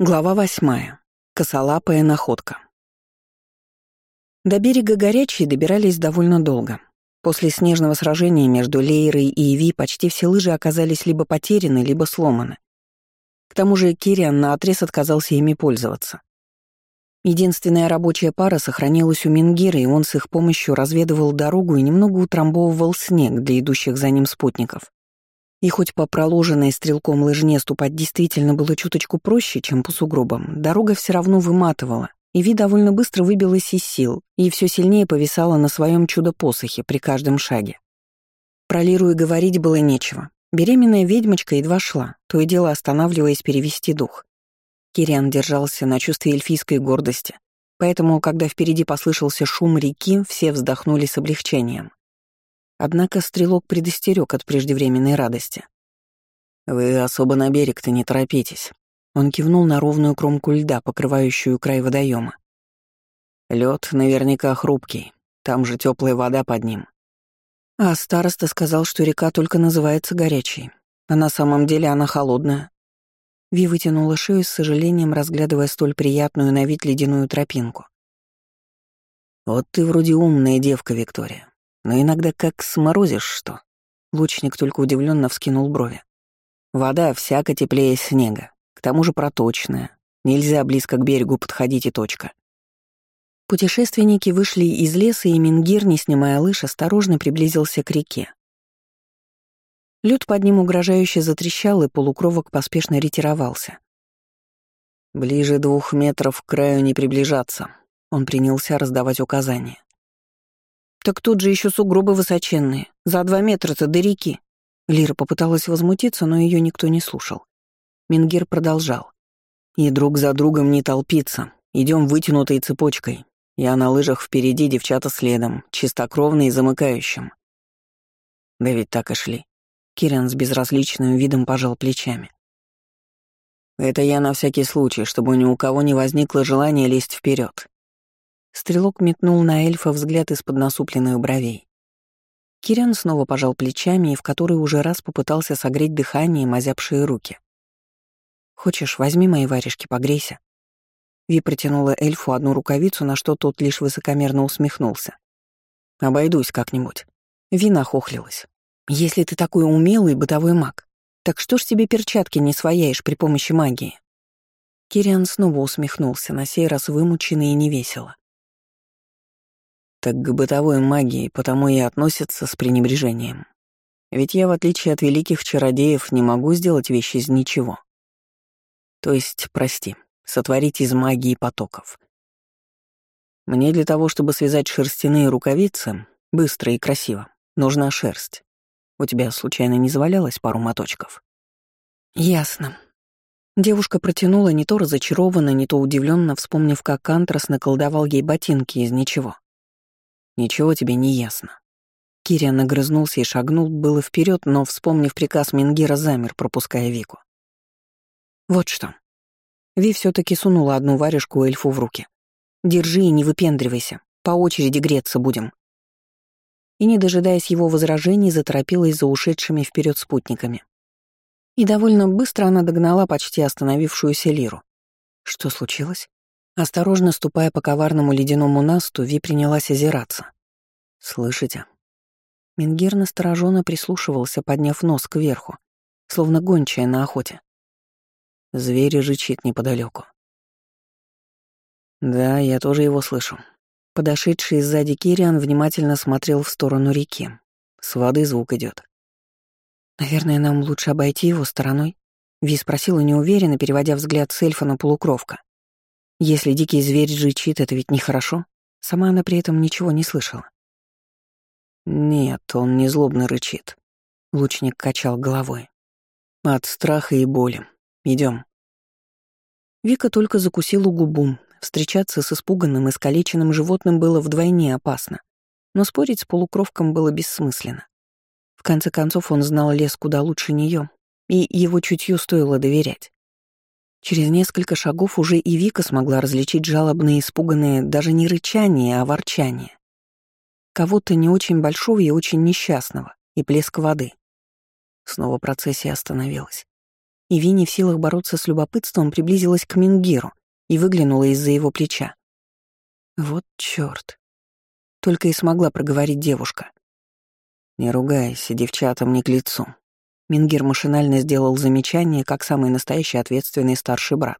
Глава восьмая. Косолапая находка. До берега горячей добирались довольно долго. После снежного сражения между Лейрой и Иви почти все лыжи оказались либо потеряны, либо сломаны. К тому же Кириан наотрез отказался ими пользоваться. Единственная рабочая пара сохранилась у Мингира, и он с их помощью разведывал дорогу и немного утрамбовывал снег для идущих за ним спутников. И хоть по проложенной стрелком лыжне ступать действительно было чуточку проще, чем по сугробам, дорога все равно выматывала, и Ви довольно быстро выбилась из сил и все сильнее повисала на своем чудо-посохе при каждом шаге. Про Лиру и говорить было нечего. Беременная ведьмочка едва шла, то и дело останавливаясь перевести дух. Кириан держался на чувстве эльфийской гордости, поэтому, когда впереди послышался шум реки, все вздохнули с облегчением. Однако стрелок предостерег от преждевременной радости. «Вы особо на берег-то не торопитесь». Он кивнул на ровную кромку льда, покрывающую край водоема. Лед наверняка хрупкий, там же теплая вода под ним. А староста сказал, что река только называется горячей, а на самом деле она холодная. Ви вытянула шею с сожалением, разглядывая столь приятную на вид ледяную тропинку. «Вот ты вроде умная девка, Виктория но иногда как сморозишь что. Лучник только удивленно вскинул брови. Вода всяко теплее снега, к тому же проточная. Нельзя близко к берегу подходить и точка. Путешественники вышли из леса, и Мингир, не снимая лыж, осторожно приблизился к реке. Лед под ним угрожающе затрещал, и полукровок поспешно ретировался. «Ближе двух метров к краю не приближаться», — он принялся раздавать указания. «Так тут же еще сугробы высоченные. За два метра-то до реки». Лира попыталась возмутиться, но ее никто не слушал. Мингир продолжал. «И друг за другом не толпиться. Идем вытянутой цепочкой. Я на лыжах впереди, девчата следом, чистокровные замыкающим». Да ведь так и шли. Кирян с безразличным видом пожал плечами. «Это я на всякий случай, чтобы ни у кого не возникло желания лезть вперед. Стрелок метнул на эльфа взгляд из-под насупленных бровей. Кириан снова пожал плечами и в который уже раз попытался согреть дыханием озябшие руки. «Хочешь, возьми мои варежки, погрейся». Ви протянула эльфу одну рукавицу, на что тот лишь высокомерно усмехнулся. «Обойдусь как-нибудь». Ви нахохлилась. «Если ты такой умелый бытовой маг, так что ж тебе перчатки не свояешь при помощи магии?» Кириан снова усмехнулся, на сей раз вымученный и невесело так к бытовой магии потому и относятся с пренебрежением. Ведь я, в отличие от великих чародеев, не могу сделать вещи из ничего. То есть, прости, сотворить из магии потоков. Мне для того, чтобы связать шерстяные рукавицы, быстро и красиво, нужна шерсть. У тебя случайно не завалялось пару моточков? Ясно. Девушка протянула не то разочарованно, не то удивленно, вспомнив, как Антрас наколдовал ей ботинки из ничего. Ничего тебе не ясно. Кириан нагрызнулся и шагнул было вперед, но, вспомнив приказ Мингира, замер, пропуская Вику. Вот что. Ви все таки сунула одну варежку эльфу в руки. «Держи и не выпендривайся. По очереди греться будем». И, не дожидаясь его возражений, заторопилась за ушедшими вперед спутниками. И довольно быстро она догнала почти остановившуюся Лиру. Что случилось? Осторожно ступая по коварному ледяному насту, Ви принялась озираться. «Слышите?» Мингир настороженно прислушивался, подняв нос кверху, словно гончая на охоте. Зверь рычит неподалеку. «Да, я тоже его слышу». Подошедший сзади Кириан внимательно смотрел в сторону реки. С воды звук идет. «Наверное, нам лучше обойти его стороной?» Ви спросила неуверенно, переводя взгляд с эльфа на полукровка. Если дикий зверь рычит, это ведь нехорошо. Сама она при этом ничего не слышала. Нет, он не злобно рычит. Лучник качал головой. От страха и боли. Идем. Вика только закусила губу. Встречаться с испуганным, искалеченным животным было вдвойне опасно. Но спорить с полукровком было бессмысленно. В конце концов, он знал лес куда лучше нее, и его чутью стоило доверять. Через несколько шагов уже и Вика смогла различить жалобные, испуганные даже не рычание, а ворчание. Кого-то не очень большого и очень несчастного, и плеск воды. Снова процессия остановилась. и Винни в силах бороться с любопытством приблизилась к Мингиру и выглянула из-за его плеча. Вот чёрт. Только и смогла проговорить девушка. «Не ругайся, девчатам не к лицу». Мингир машинально сделал замечание, как самый настоящий ответственный старший брат.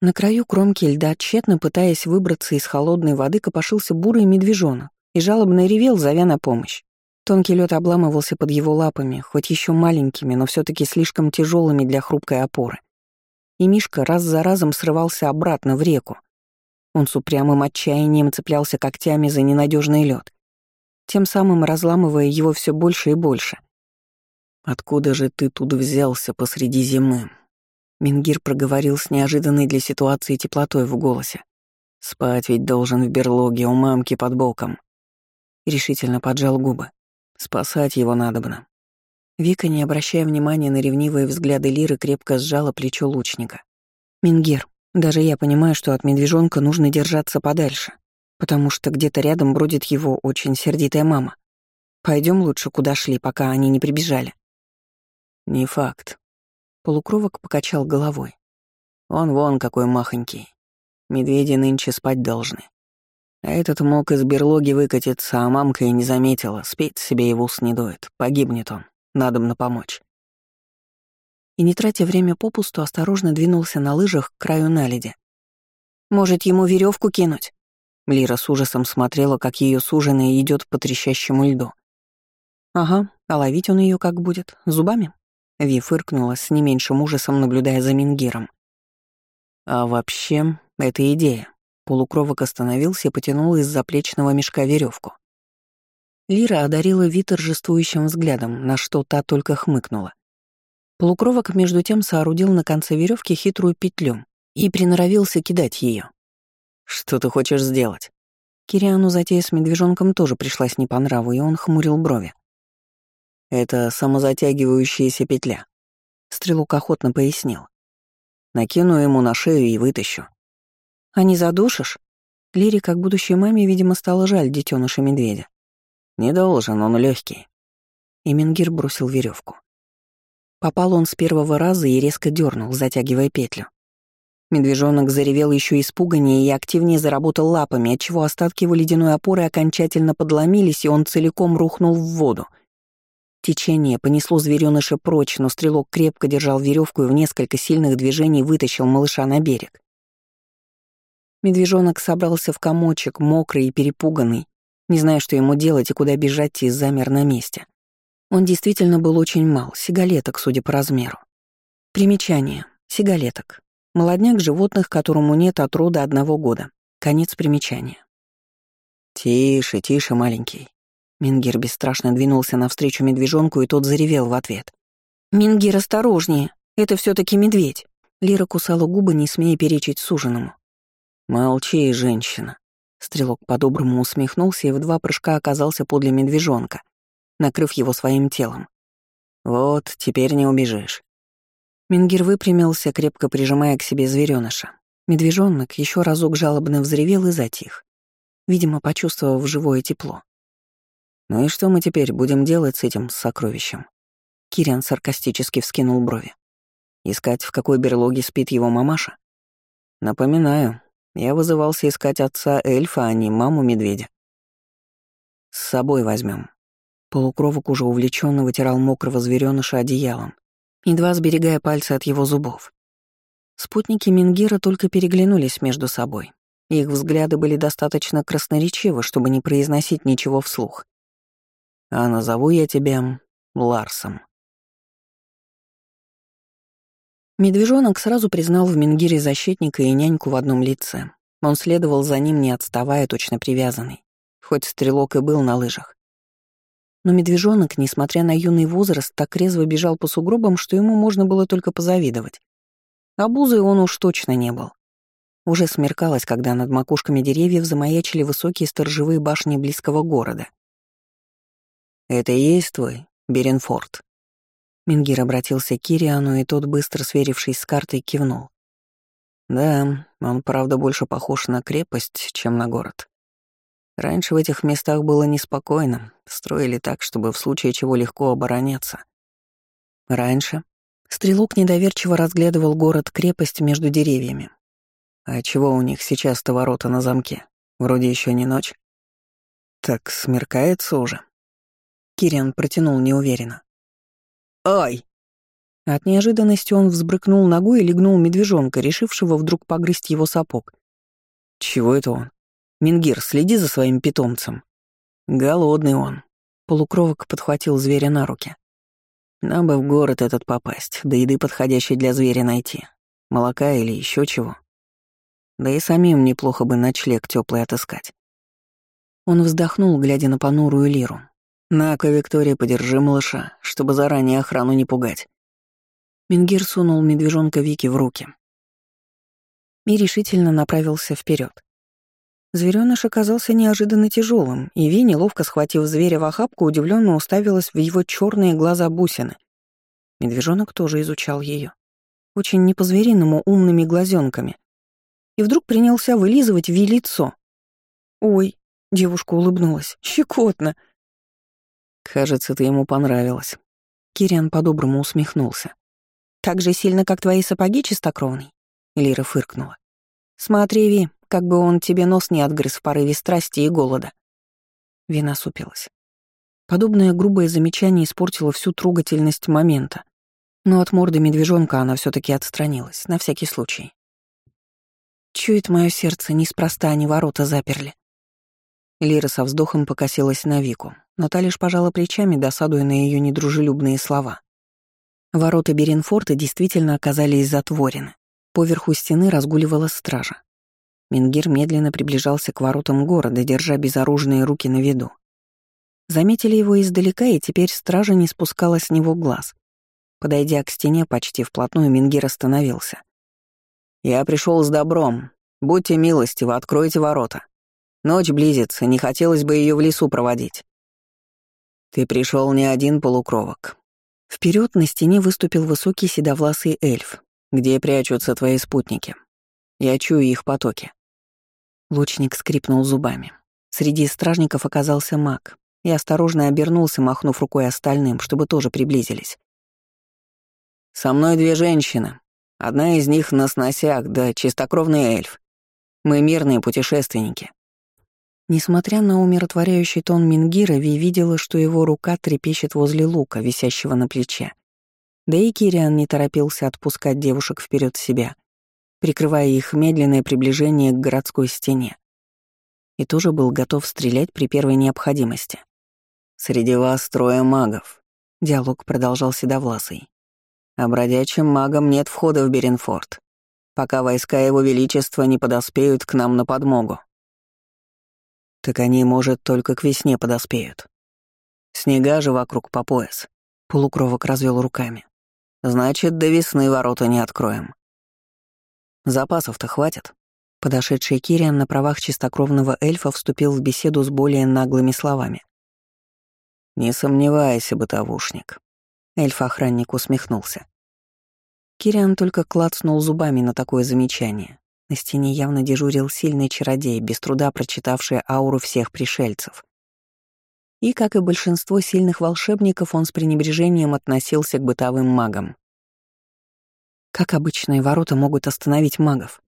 На краю кромки льда, тщетно пытаясь выбраться из холодной воды, копошился бурый медвежонок и жалобно ревел, зовя на помощь. Тонкий лед обламывался под его лапами, хоть еще маленькими, но все таки слишком тяжелыми для хрупкой опоры. И Мишка раз за разом срывался обратно в реку. Он с упрямым отчаянием цеплялся когтями за ненадежный лед, тем самым разламывая его все больше и больше. «Откуда же ты тут взялся посреди зимы?» Мингир проговорил с неожиданной для ситуации теплотой в голосе. «Спать ведь должен в берлоге у мамки под боком». Решительно поджал губы. Спасать его надобно. Вика, не обращая внимания на ревнивые взгляды Лиры, крепко сжала плечо лучника. «Мингир, даже я понимаю, что от медвежонка нужно держаться подальше, потому что где-то рядом бродит его очень сердитая мама. Пойдем лучше, куда шли, пока они не прибежали». «Не факт». Полукровок покачал головой. «Он вон какой махонький. Медведи нынче спать должны. А этот мог из берлоги выкатиться, а мамка и не заметила, спеть себе в ус не дует. Погибнет он, надо мне помочь. И не тратя время попусту, осторожно двинулся на лыжах к краю наледи. «Может, ему веревку кинуть?» Лира с ужасом смотрела, как ее суженая идет по трещащему льду. «Ага, а ловить он ее как будет? Зубами?» Ви фыркнула с не меньшим ужасом, наблюдая за Мингиром. «А вообще, это идея. Полукровок остановился и потянул из заплечного мешка веревку. Лира одарила Ви торжествующим взглядом, на что та только хмыкнула. Полукровок между тем соорудил на конце веревки хитрую петлю и приноровился кидать ее. «Что ты хочешь сделать?» Кириану затея с медвежонком тоже пришлась не по нраву, и он хмурил брови. «Это самозатягивающаяся петля», — Стрелок охотно пояснил. «Накину ему на шею и вытащу. А не задушишь? Лире, как будущей маме, видимо, стало жаль детеныша медведя. Не должен, он легкий. И Менгир бросил веревку. Попал он с первого раза и резко дернул, затягивая петлю. Медвежонок заревел еще испуганнее и активнее заработал лапами, отчего остатки его ледяной опоры окончательно подломились, и он целиком рухнул в воду. Течение понесло зверёныша прочь, но стрелок крепко держал веревку и в несколько сильных движений вытащил малыша на берег. Медвежонок собрался в комочек, мокрый и перепуганный, не зная, что ему делать и куда бежать, и замер на месте. Он действительно был очень мал, сигалеток, судя по размеру. Примечание. Сигалеток. Молодняк животных, которому нет от рода одного года. Конец примечания. «Тише, тише, маленький». Мингир бесстрашно двинулся навстречу медвежонку, и тот заревел в ответ. «Мингир, осторожнее! Это все таки медведь!» Лира кусала губы, не смея перечить суженому. «Молчи, женщина». Стрелок по-доброму усмехнулся и в два прыжка оказался подле медвежонка, накрыв его своим телом. «Вот, теперь не убежишь». Мингир выпрямился, крепко прижимая к себе зверёныша. Медвежонок еще разок жалобно взревел и затих, видимо, почувствовав живое тепло. «Ну и что мы теперь будем делать с этим сокровищем?» Кириан саркастически вскинул брови. «Искать, в какой берлоге спит его мамаша?» «Напоминаю, я вызывался искать отца эльфа, а не маму медведя. С собой возьмем. Полукровок уже увлеченно вытирал мокрого зверёныша одеялом, едва сберегая пальцы от его зубов. Спутники Мингира только переглянулись между собой. Их взгляды были достаточно красноречивы, чтобы не произносить ничего вслух. «А назову я тебя Ларсом», Медвежонок сразу признал в Мингире защитника и няньку в одном лице. Он следовал за ним, не отставая, точно привязанный, хоть стрелок и был на лыжах. Но медвежонок, несмотря на юный возраст, так резво бежал по сугробам, что ему можно было только позавидовать. Обузой он уж точно не был. Уже смеркалось, когда над макушками деревьев замаячили высокие сторожевые башни близкого города. «Это и есть твой, Беренфорд?» Мингир обратился к Кириану, и тот, быстро сверившись с картой, кивнул. «Да, он, правда, больше похож на крепость, чем на город. Раньше в этих местах было неспокойно, строили так, чтобы в случае чего легко обороняться. Раньше?» — Стрелок недоверчиво разглядывал город-крепость между деревьями. А чего у них сейчас-то ворота на замке? Вроде еще не ночь. Так смеркается уже. Кириан протянул неуверенно. «Ай!» От неожиданности он взбрыкнул ногой и легнул медвежонка, решившего вдруг погрызть его сапог. «Чего это он? Мингир, следи за своим питомцем». «Голодный он». Полукровок подхватил зверя на руки. «Нам бы в город этот попасть, да еды подходящей для зверя найти. Молока или еще чего. Да и самим неплохо бы ночлег теплый отыскать». Он вздохнул, глядя на понурую лиру. «На-ка, Виктория, подержи малыша, чтобы заранее охрану не пугать». Мингир сунул медвежонка Вики в руки. И решительно направился вперед. Зверёныш оказался неожиданно тяжелым, и Ви, неловко схватив зверя в охапку, удивленно уставилась в его черные глаза бусины. Медвежонок тоже изучал ее, очень не по-звериному умными глазенками, и вдруг принялся вылизывать Ви лицо. «Ой», — девушка улыбнулась, — «щекотно». «Кажется, ты ему понравилась». Кириан по-доброму усмехнулся. «Так же сильно, как твои сапоги, чистокровный?» Лира фыркнула. «Смотри, Ви, как бы он тебе нос не отгрыз в порыве страсти и голода». Вина супилась. Подобное грубое замечание испортило всю трогательность момента. Но от морды медвежонка она все таки отстранилась, на всякий случай. Чует мое сердце, неспроста они ворота заперли. Лира со вздохом покосилась на Вику, но та лишь пожала плечами, досадуя на ее недружелюбные слова. Ворота Беренфорта действительно оказались затворены. Поверху стены разгуливала стража. Мингир медленно приближался к воротам города, держа безоружные руки на виду. Заметили его издалека, и теперь стража не спускала с него глаз. Подойдя к стене почти вплотную, Мингир остановился. «Я пришел с добром. Будьте милостивы, откройте ворота. Ночь близится, не хотелось бы ее в лесу проводить». «Ты пришел не один полукровок. Вперед на стене выступил высокий седовласый эльф. «Где прячутся твои спутники? Я чую их потоки». Лучник скрипнул зубами. Среди стражников оказался маг и осторожно обернулся, махнув рукой остальным, чтобы тоже приблизились. «Со мной две женщины. Одна из них на сносях, да чистокровный эльф. Мы мирные путешественники. Несмотря на умиротворяющий тон Мингира, Ви видела, что его рука трепещет возле лука, висящего на плече. Да и Кириан не торопился отпускать девушек вперед себя, прикрывая их медленное приближение к городской стене. И тоже был готов стрелять при первой необходимости. «Среди вас трое магов», — диалог продолжал Седовласый. «А бродячим магам нет входа в Беренфорд, пока войска Его Величества не подоспеют к нам на подмогу. Так они, может, только к весне подоспеют. Снега же вокруг по пояс. Полукровок развел руками. Значит, до весны ворота не откроем. Запасов-то хватит. Подошедший Кириан на правах чистокровного эльфа вступил в беседу с более наглыми словами. «Не сомневайся, бытовушник». Эльф-охранник усмехнулся. Кириан только клацнул зубами на такое замечание, на стене явно дежурил сильный чародей, без труда прочитавший ауру всех пришельцев. И, как и большинство сильных волшебников, он с пренебрежением относился к бытовым магам. «Как обычные ворота могут остановить магов?»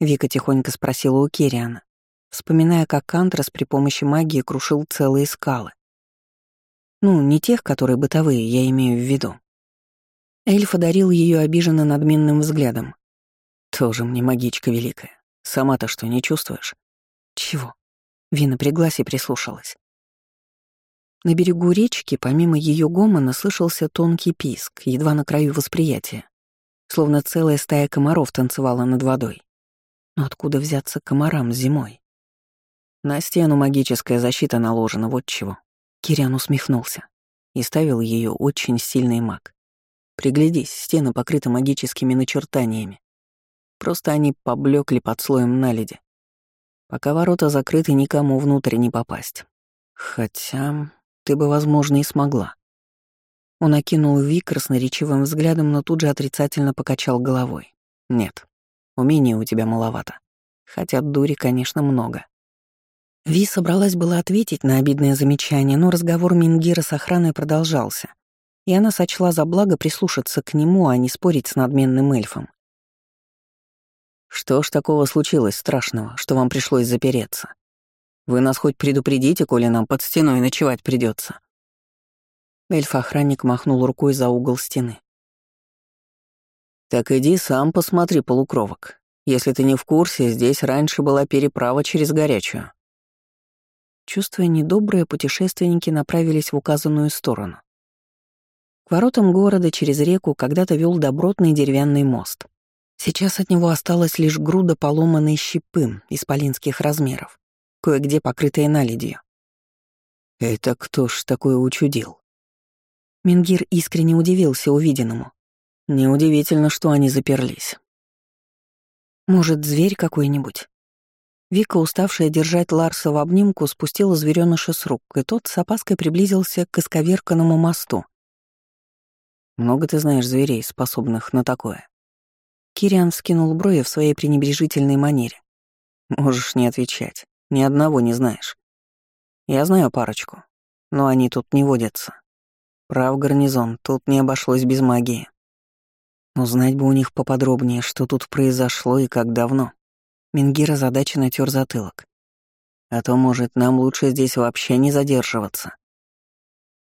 Вика тихонько спросила у Кириана, вспоминая, как Кантрас при помощи магии крушил целые скалы. Ну, не тех, которые бытовые, я имею в виду. Эльф одарил ее обиженно надменным взглядом. Тоже мне магичка великая. Сама-то что, не чувствуешь? Чего? Вина приглась и прислушалась. На берегу речки, помимо ее гомона, слышался тонкий писк, едва на краю восприятия. Словно целая стая комаров танцевала над водой. Но откуда взяться комарам зимой? На стену магическая защита наложена, вот чего. Кириан усмехнулся и ставил ее очень сильный маг. Приглядись, стены покрыты магическими начертаниями. Просто они поблекли под слоем наледи. Пока ворота закрыты, никому внутрь не попасть. Хотя ты бы, возможно, и смогла. Он окинул Вик красноречивым взглядом, но тут же отрицательно покачал головой. Нет, умения у тебя маловато. Хотя дури, конечно, много. Ви собралась была ответить на обидное замечание, но разговор Мингира с охраной продолжался. и она сочла за благо прислушаться к нему, а не спорить с надменным эльфом. «Что ж такого случилось страшного, что вам пришлось запереться? Вы нас хоть предупредите, коли нам под стеной ночевать придется. Эльф-охранник махнул рукой за угол стены. «Так иди сам посмотри, полукровок. Если ты не в курсе, здесь раньше была переправа через горячую». Чувствуя недоброе, путешественники направились в указанную сторону. К воротам города через реку когда-то вел добротный деревянный мост. Сейчас от него осталась лишь груда поломанной щепы исполинских размеров, кое-где покрытая наледью. «Это кто ж такое учудил?» Мингир искренне удивился увиденному. Неудивительно, что они заперлись. «Может, зверь какой-нибудь?» Вика, уставшая держать Ларса в обнимку, спустила зверёныша с рук, и тот с опаской приблизился к исковерканному мосту. «Много ты знаешь зверей, способных на такое?» Кириан вскинул брови в своей пренебрежительной манере. «Можешь не отвечать. Ни одного не знаешь. Я знаю парочку, но они тут не водятся. Прав гарнизон, тут не обошлось без магии. Узнать бы у них поподробнее, что тут произошло и как давно. Мингира задача натер затылок. А то, может, нам лучше здесь вообще не задерживаться.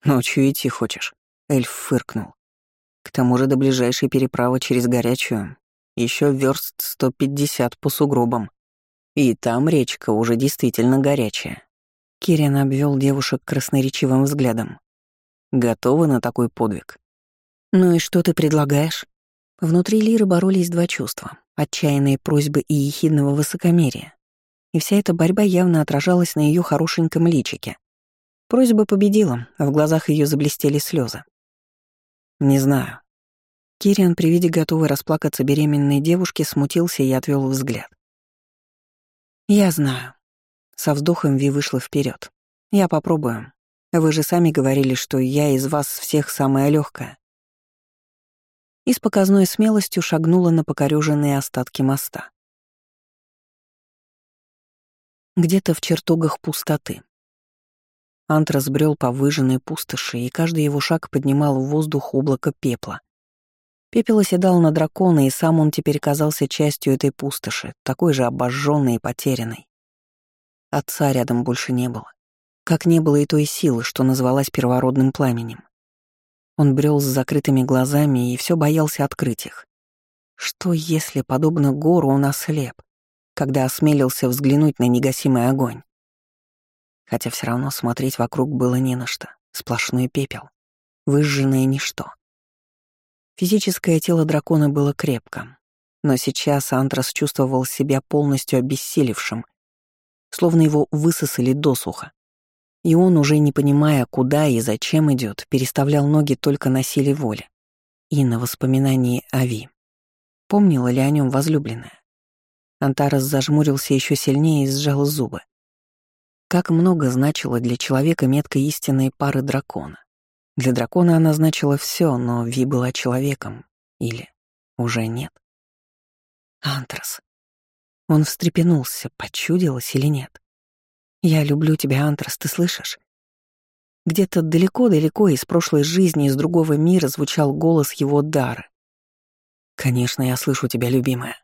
Ночью идти хочешь? Эльф фыркнул. К тому же до ближайшей переправы через горячую еще верст 150 по сугробам. И там речка уже действительно горячая. Кириан обвел девушек красноречивым взглядом. Готовы на такой подвиг? Ну и что ты предлагаешь? Внутри Лиры боролись два чувства — отчаянные просьбы и ехидного высокомерия. И вся эта борьба явно отражалась на ее хорошеньком личике. Просьба победила, а в глазах ее заблестели слезы. «Не знаю». Кириан при виде готовой расплакаться беременной девушки смутился и отвел взгляд. «Я знаю». Со вздохом Ви вышла вперед. «Я попробую. Вы же сами говорили, что я из вас всех самая легкая и с показной смелостью шагнула на покорёженные остатки моста. Где-то в чертогах пустоты. Антрас брел по выжженной пустоши, и каждый его шаг поднимал в воздух облако пепла. Пепел оседал на дракона, и сам он теперь казался частью этой пустоши, такой же обожженной и потерянной. Отца рядом больше не было. Как не было и той силы, что называлась первородным пламенем. Он брел с закрытыми глазами и все боялся открыть их. Что если, подобно гору, он ослеп, когда осмелился взглянуть на негасимый огонь? Хотя все равно смотреть вокруг было не на что. Сплошной пепел. Выжженное ничто. Физическое тело дракона было крепким, но сейчас Антрас чувствовал себя полностью обессилевшим, словно его высосали досуха. И он, уже не понимая, куда и зачем идет, переставлял ноги только на силе воли. И на воспоминании о Ви. Помнила ли о нем возлюбленная? Антарес зажмурился еще сильнее и сжал зубы. Как много значила для человека метка истинной пары дракона. Для дракона она значила все, но Ви была человеком. Или уже нет. Антрас. Он встрепенулся, почудилось или нет. «Я люблю тебя, Антрас, ты слышишь?» Где-то далеко-далеко из прошлой жизни, из другого мира звучал голос его дара. «Конечно, я слышу тебя, любимая».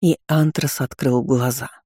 И Антрас открыл глаза.